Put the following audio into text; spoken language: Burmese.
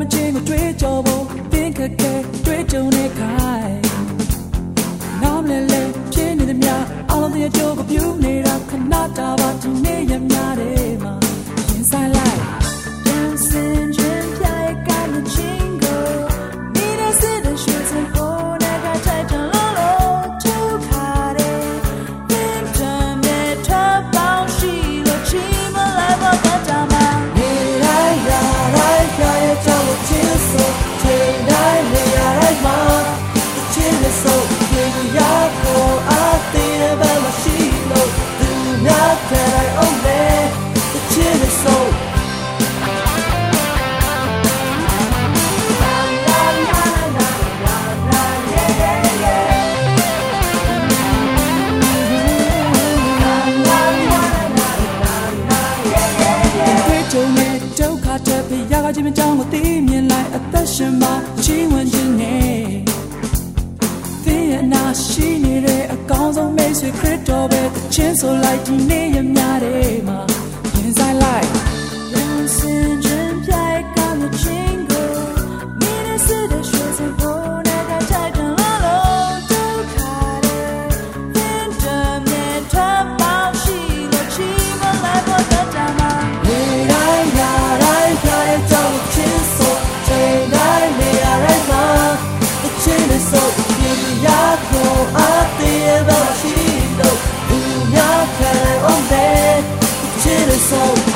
မချင်းကိုတွေးကြဖို့တင်းခက်ခဲ ဆုံးဒီရကိုအသေးပဲမရှိလို့သူများတဲ့အောင်လေတချင်ဆုံးဒုက္ခတဲ့ပြရာကချင်းမကြောင်းမသိ ဆွေခရစ်တော်ပဲချင်းဆိုလိုက်ဒီနေ့ရများတဲ့မှာ soul.